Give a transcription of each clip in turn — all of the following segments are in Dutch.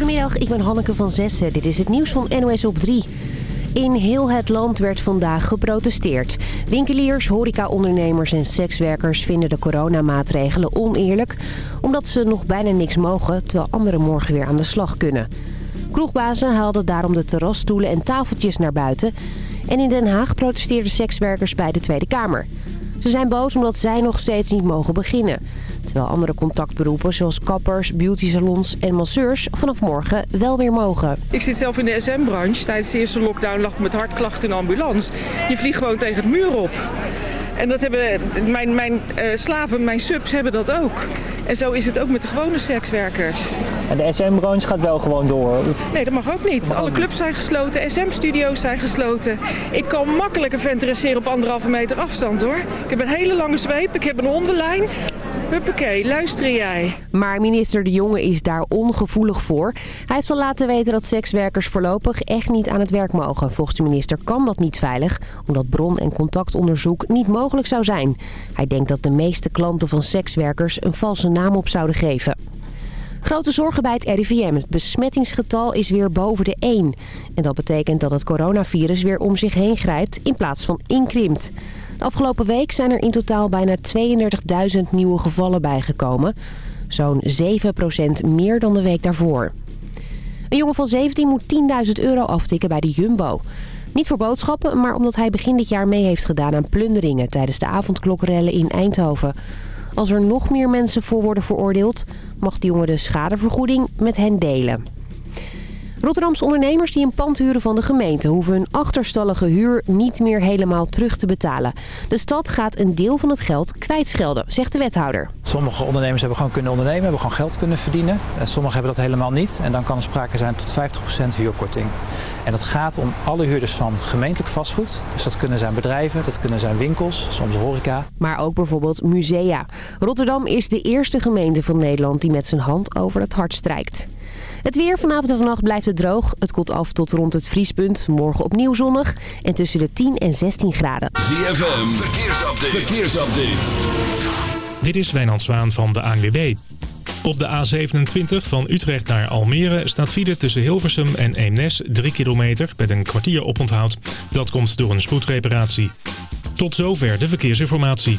Goedemiddag, ik ben Hanneke van Zessen. Dit is het nieuws van NOS op 3. In heel het land werd vandaag geprotesteerd. Winkeliers, horecaondernemers en sekswerkers vinden de coronamaatregelen oneerlijk... omdat ze nog bijna niks mogen, terwijl anderen morgen weer aan de slag kunnen. Kroegbazen haalden daarom de terrasstoelen en tafeltjes naar buiten... en in Den Haag protesteerden sekswerkers bij de Tweede Kamer. Ze zijn boos omdat zij nog steeds niet mogen beginnen... Terwijl andere contactberoepen zoals kappers, beautysalons en masseurs vanaf morgen wel weer mogen. Ik zit zelf in de SM-branche. Tijdens de eerste lockdown lag ik met hartklachten in de ambulance. Je vliegt gewoon tegen het muur op. En dat hebben mijn, mijn uh, slaven, mijn subs hebben dat ook. En zo is het ook met de gewone sekswerkers. En de SM-branche gaat wel gewoon door? Nee, dat mag ook niet. Alle clubs zijn gesloten, SM-studio's zijn gesloten. Ik kan makkelijk een vent dresseren op anderhalve meter afstand hoor. Ik heb een hele lange zweep, ik heb een hondenlijn. Huppakee, luister jij. Maar minister De Jonge is daar ongevoelig voor. Hij heeft al laten weten dat sekswerkers voorlopig echt niet aan het werk mogen. Volgens de minister kan dat niet veilig, omdat bron- en contactonderzoek niet mogelijk zou zijn. Hij denkt dat de meeste klanten van sekswerkers een valse naam op zouden geven. Grote zorgen bij het RIVM. Het besmettingsgetal is weer boven de 1. En dat betekent dat het coronavirus weer om zich heen grijpt in plaats van inkrimpt. Afgelopen week zijn er in totaal bijna 32.000 nieuwe gevallen bijgekomen. Zo'n 7% meer dan de week daarvoor. Een jongen van 17 moet 10.000 euro aftikken bij de Jumbo. Niet voor boodschappen, maar omdat hij begin dit jaar mee heeft gedaan aan plunderingen... tijdens de avondklokrellen in Eindhoven. Als er nog meer mensen voor worden veroordeeld... mag de jongen de schadevergoeding met hen delen. Rotterdamse ondernemers die een pand huren van de gemeente... hoeven hun achterstallige huur niet meer helemaal terug te betalen. De stad gaat een deel van het geld kwijtschelden, zegt de wethouder. Sommige ondernemers hebben gewoon kunnen ondernemen, hebben gewoon geld kunnen verdienen. Sommigen hebben dat helemaal niet. En dan kan er sprake zijn tot 50% huurkorting. En dat gaat om alle huurders van gemeentelijk vastgoed. Dus dat kunnen zijn bedrijven, dat kunnen zijn winkels, soms horeca. Maar ook bijvoorbeeld musea. Rotterdam is de eerste gemeente van Nederland die met zijn hand over het hart strijkt. Het weer vanavond en vannacht blijft het droog. Het koelt af tot rond het vriespunt. Morgen opnieuw zonnig en tussen de 10 en 16 graden. ZFM, verkeersupdate. verkeersupdate. Dit is Wijnand Zwaan van de ANWB. Op de A27 van Utrecht naar Almere staat file tussen Hilversum en Eemnes 3 kilometer met een kwartier oponthoud. Dat komt door een spoedreparatie. Tot zover de verkeersinformatie.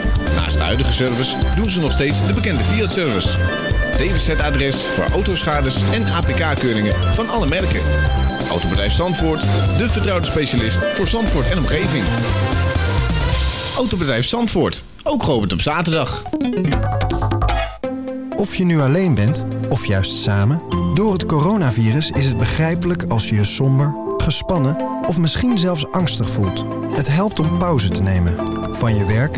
Naast de huidige service doen ze nog steeds de bekende Fiat-service. DWZ-adres voor autoschades en APK-keuringen van alle merken. Autobedrijf Zandvoort, de vertrouwde specialist voor Zandvoort en omgeving. Autobedrijf Zandvoort, ook geopend op zaterdag. Of je nu alleen bent, of juist samen... door het coronavirus is het begrijpelijk als je je somber, gespannen... of misschien zelfs angstig voelt. Het helpt om pauze te nemen. Van je werk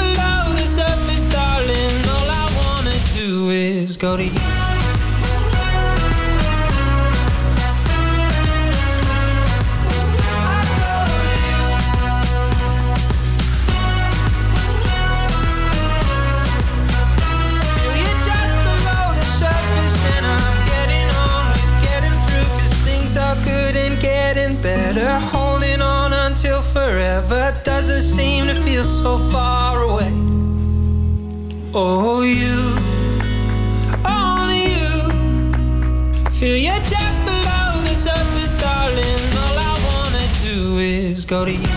is go to you. Good and getting better, holding on until forever doesn't seem to feel so far away. Oh, you, go to you.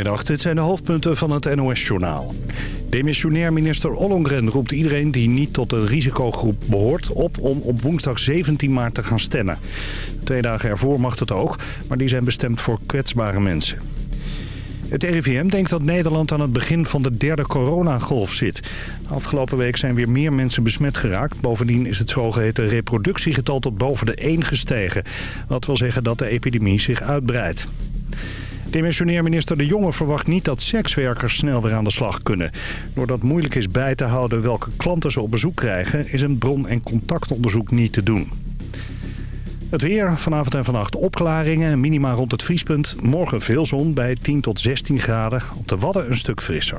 Goedemiddag, dit zijn de hoofdpunten van het NOS-journaal. Demissionair minister Ollongren roept iedereen die niet tot de risicogroep behoort op om op woensdag 17 maart te gaan stemmen. Twee dagen ervoor mag het ook, maar die zijn bestemd voor kwetsbare mensen. Het RIVM denkt dat Nederland aan het begin van de derde coronagolf zit. Afgelopen week zijn weer meer mensen besmet geraakt. Bovendien is het zogeheten reproductiegetal tot boven de 1 gestegen. Wat wil zeggen dat de epidemie zich uitbreidt. Demissionair minister De Jonge verwacht niet dat sekswerkers snel weer aan de slag kunnen. Doordat moeilijk is bij te houden welke klanten ze op bezoek krijgen... is een bron- en contactonderzoek niet te doen. Het weer, vanavond en vannacht opklaringen, minima rond het vriespunt. Morgen veel zon bij 10 tot 16 graden. Op de Wadden een stuk frisser.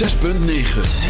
6.9